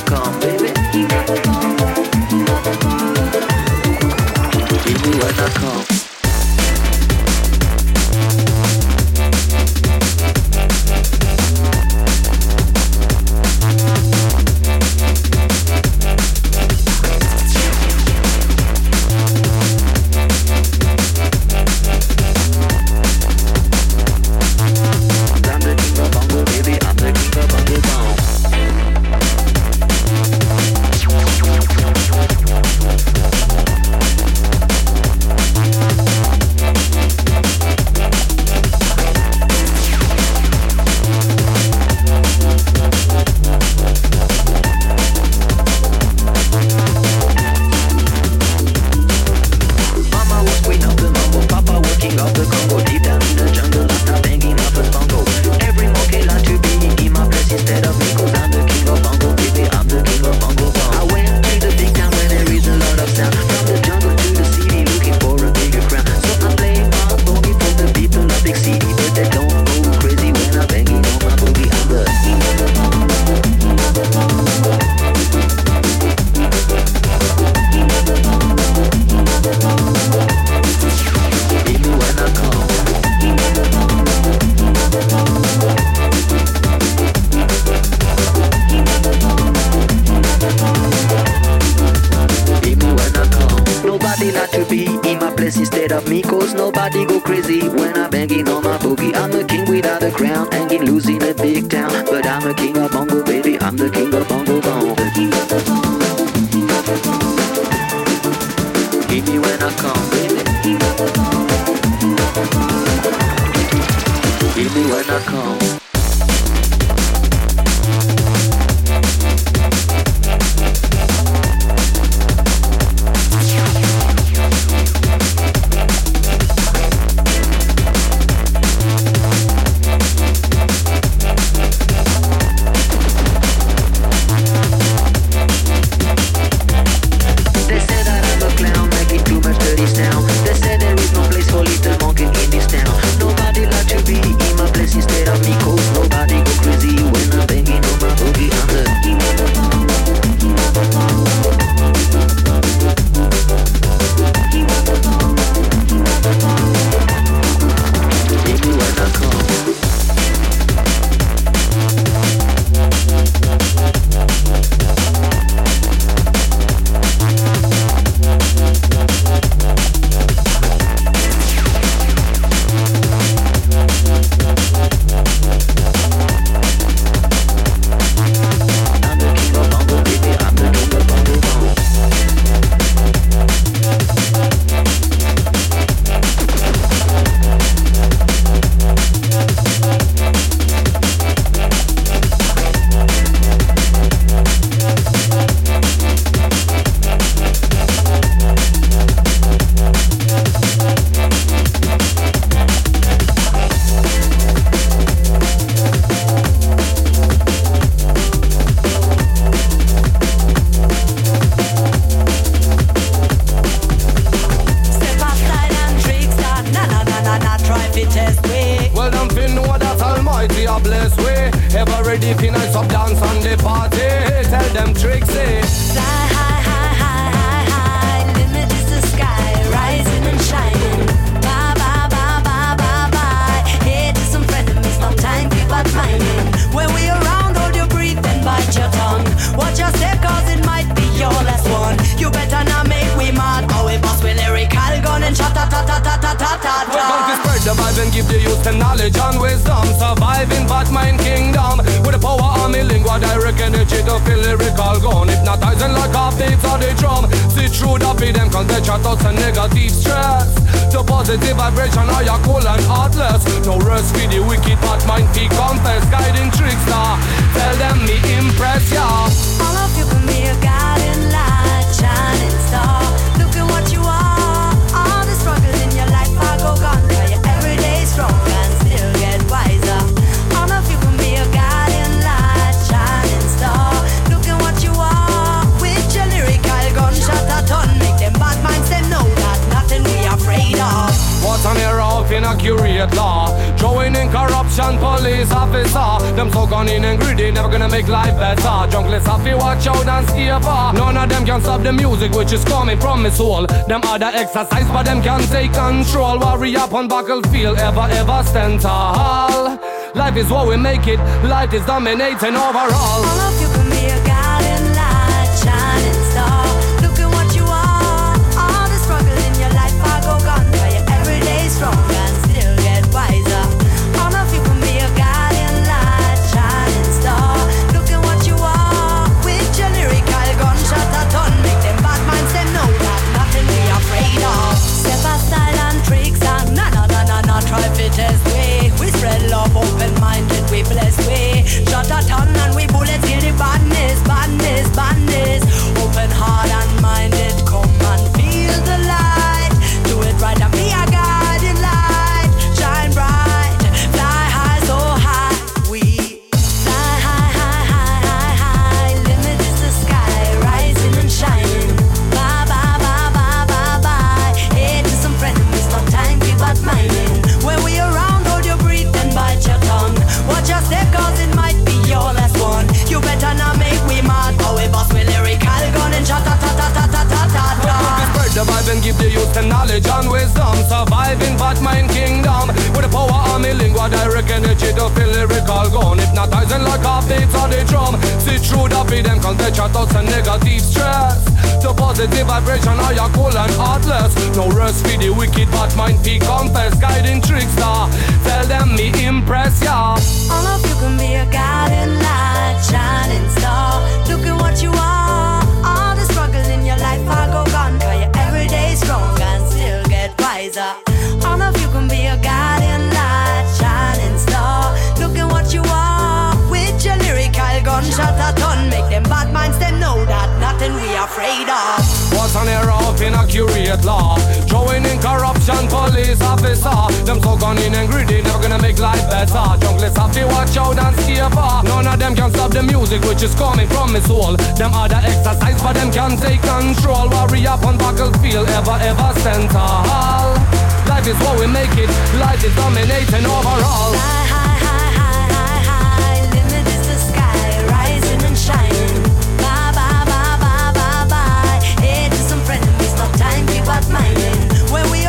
Come. survive in Batman Kingdom. With the power of my lingua, direct energy to feel lyrical gone. Hypnotizing like half beats on the drum. See through the beat, them cause they chat out some negative stress. To positive vibration are you cool and heartless. No rest for the wicked, Batman P confess. Guiding trickster, tell them me impress ya. All of you can be a guiding light, shining star. What's an error of inaccurate law? Throwing in corruption, police officer. Them so gone in and greedy, never gonna make life better. Junglers have to watch out and stay far. None of them can stop the music which is coming from my soul. Them other exercise, but them can take control. Warrior on battlefield, ever, ever stand tall. Life is what we make it, life is dominating overall. Knowledge and wisdom. Surviving Batman kingdom with the power of me lingua, direct energy to feel lyrical gone. Hypnotizing like a beat on the drum. See through the beat, them can touch out thoughts and negative stress. The positive vibration are you cool and heartless. No rest for the wicked, but mind be confess. Guiding trickster, tell them me impress ya. All of you can be a guiding light, shining star. Look at what you are. Afraid of. What's an error of inaccurate law? Throwing in corruption, police officer. Them so gone in and greedy, they're gonna make life better. Junglers have to watch out and stay far. None of them can stop the music which is coming from my soul. Them other exercise, but them can take control. Warrior on battlefield, ever, ever tall. Life is what we make it, life is dominating overall. not. Where we